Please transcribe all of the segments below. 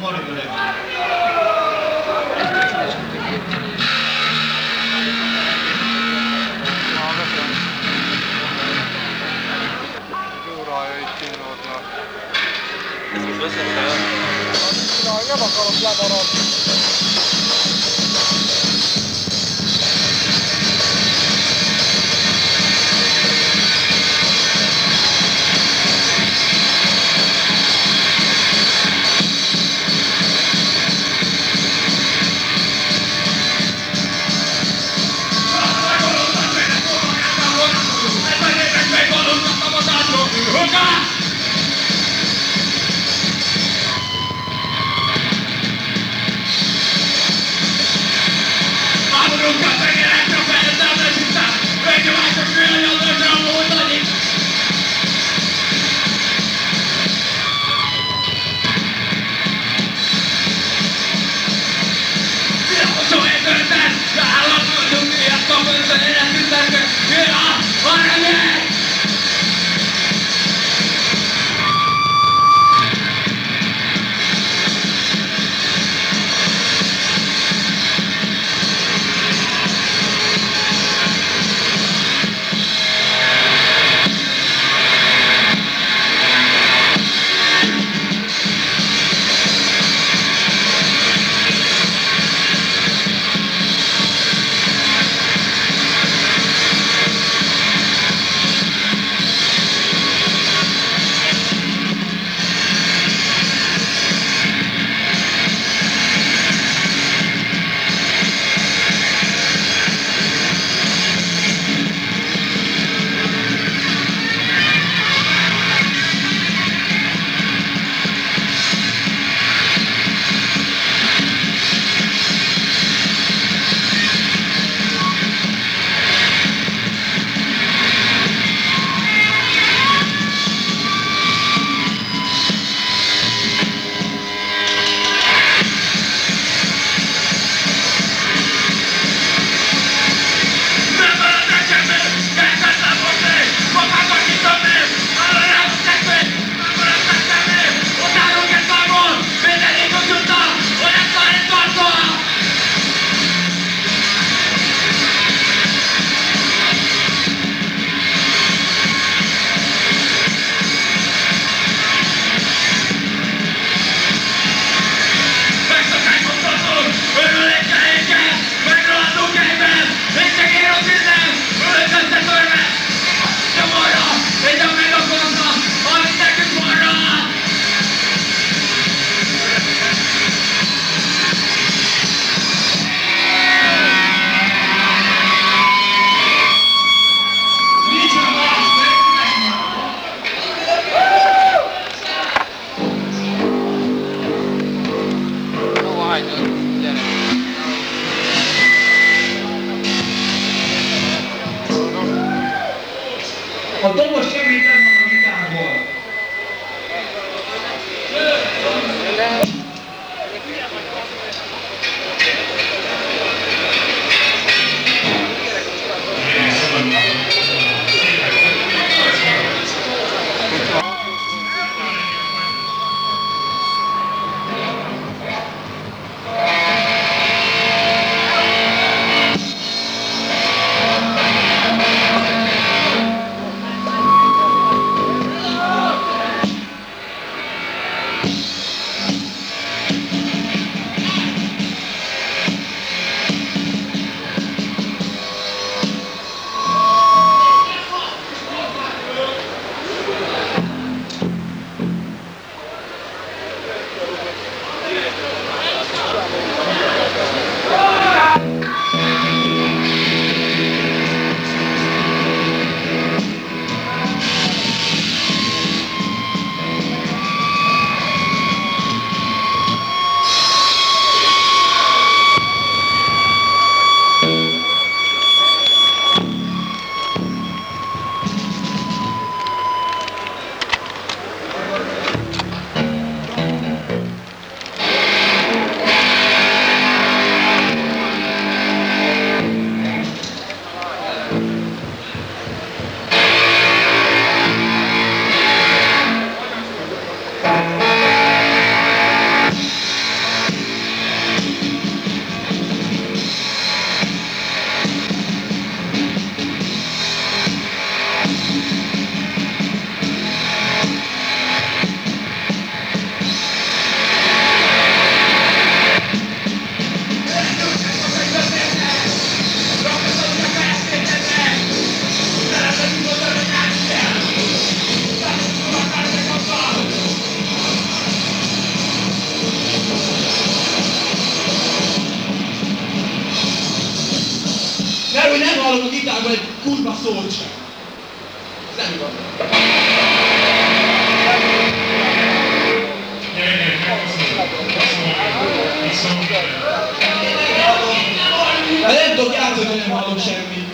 Morning, good بس الحياة. يا بقى رب لا مراتب.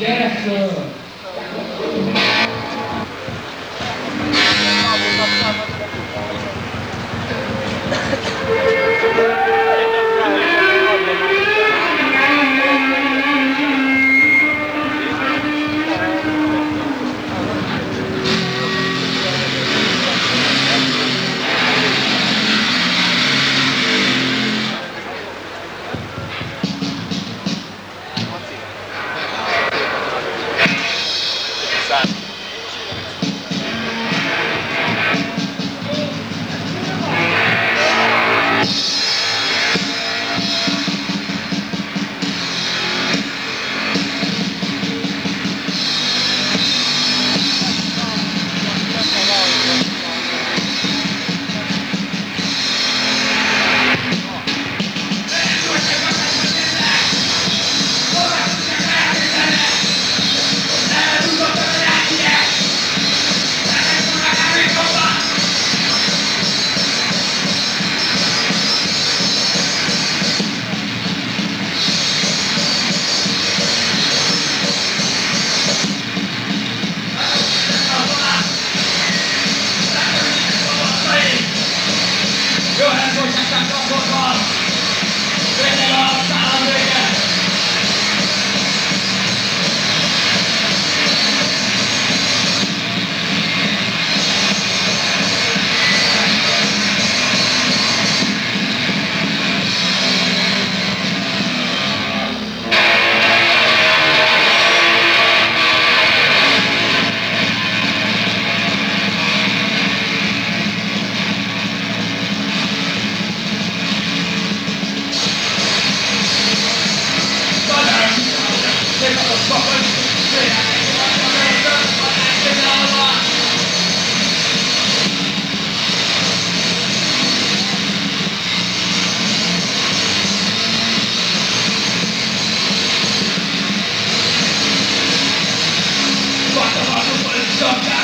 Yes, sir. come down.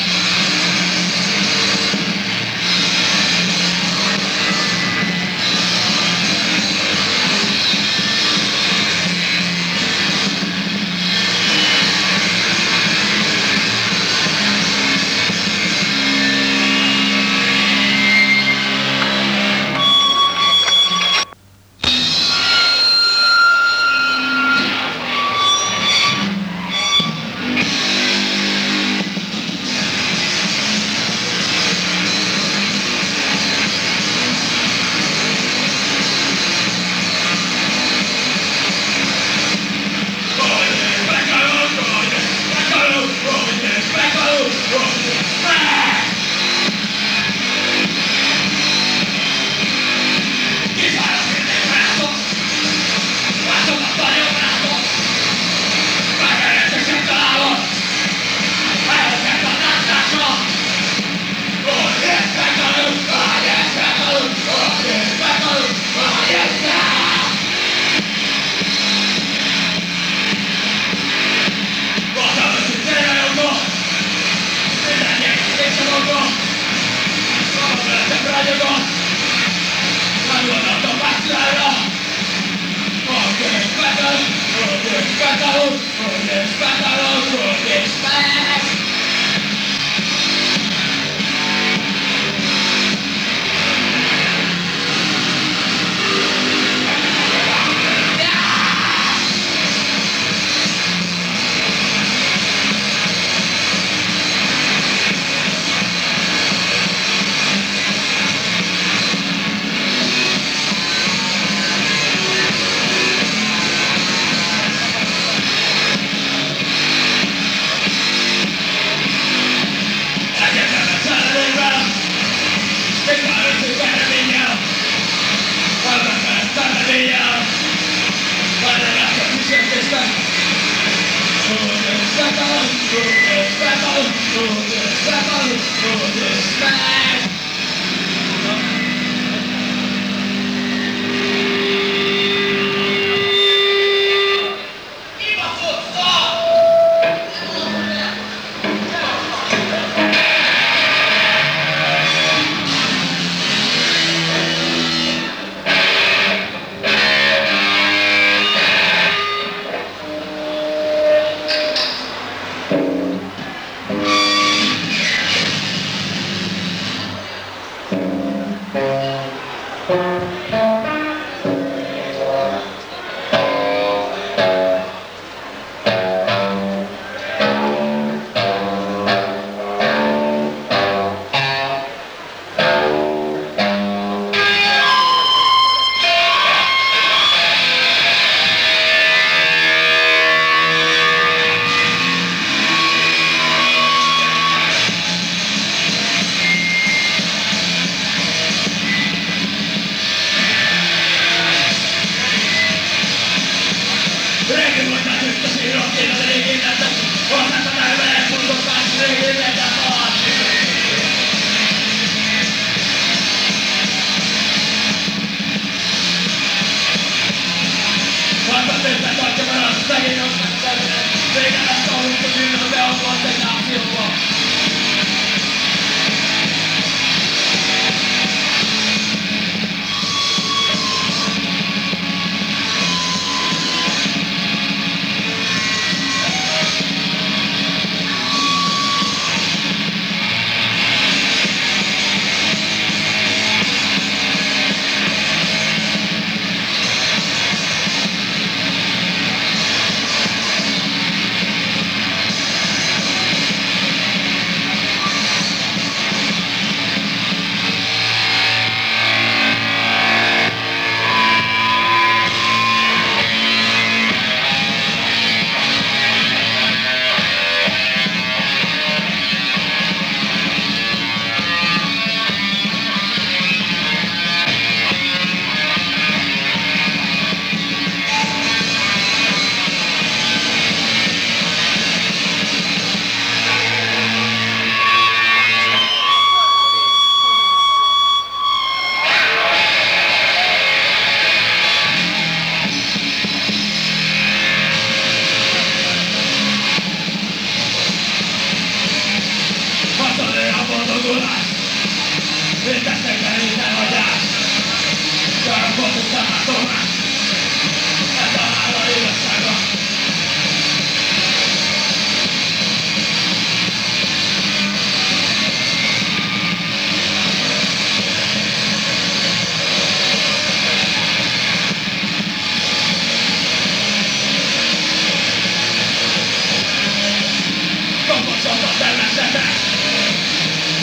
contoh tanah-tanah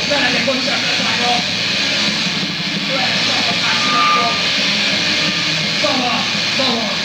Tanah yang pun sangat banyak Tuhan, sobat, asli, sobat Sobat, sobat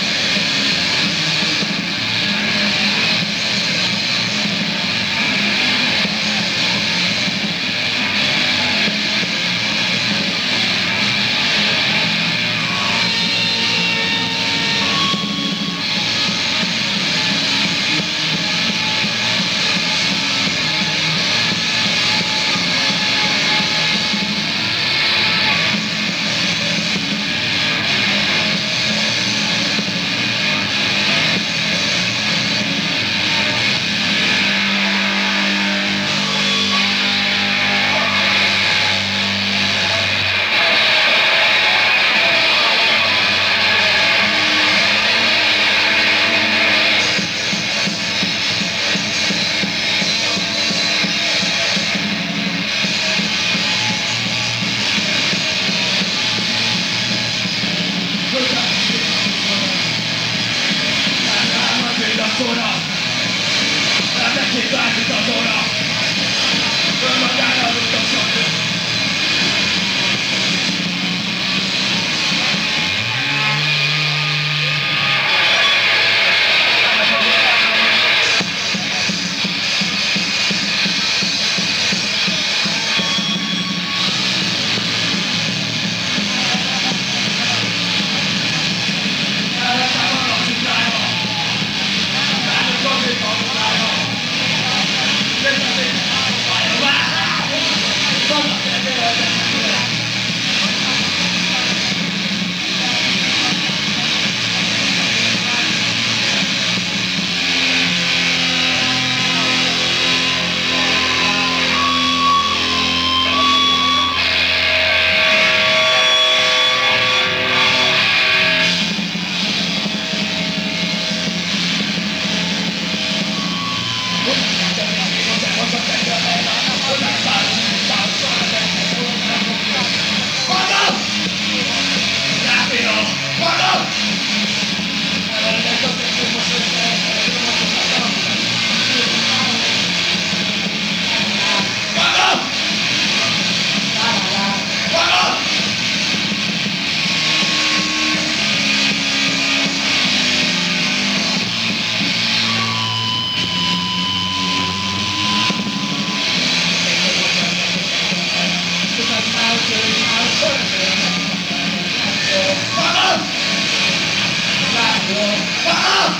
我打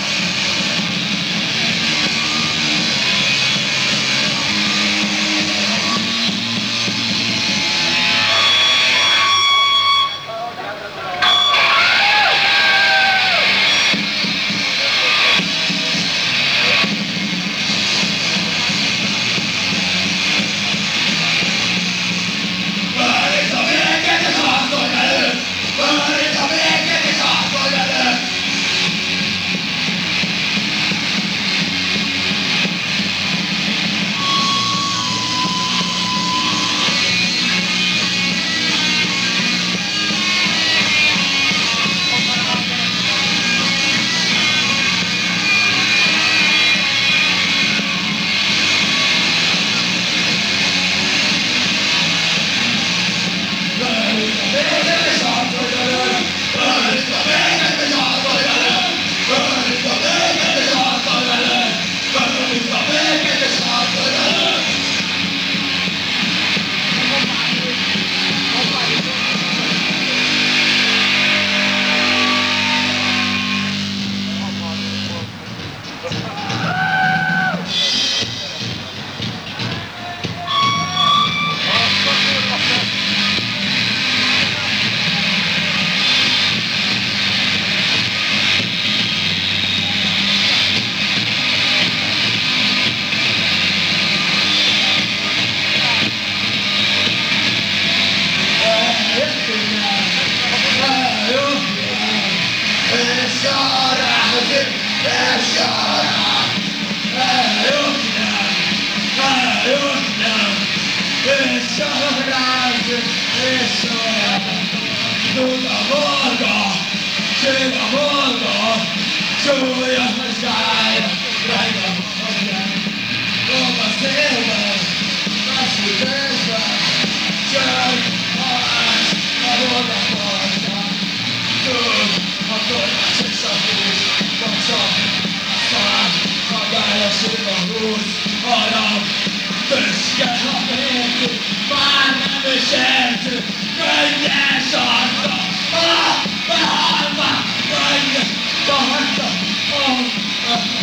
Oh,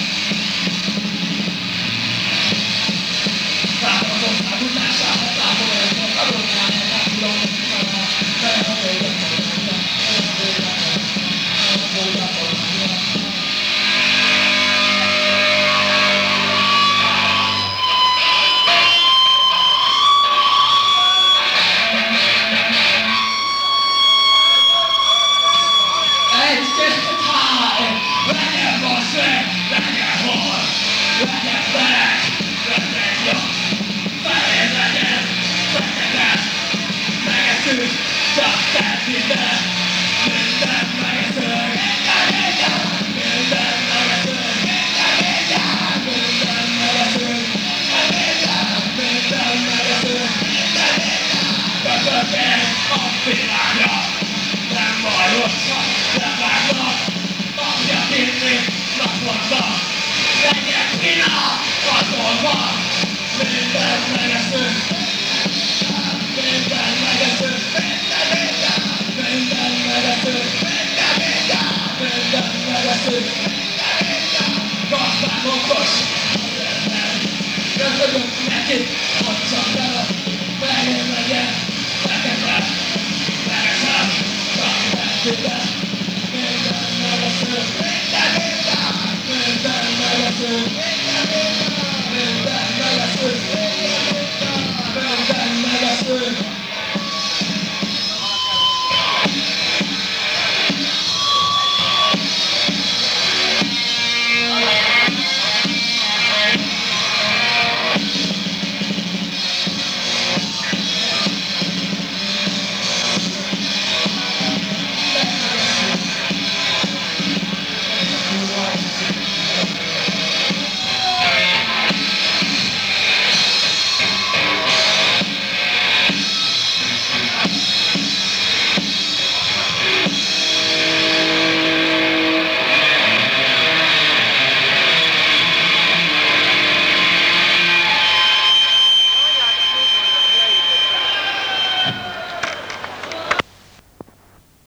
Thank you. labda, legyen világ hatolva. Minden megeszünk, minden megeszünk, minden, minden, minden megeszünk, minden, minden, minden megeszünk, minden, minden, gazdán okos, Köszönjük neki, hogy csak el a fején Thank you.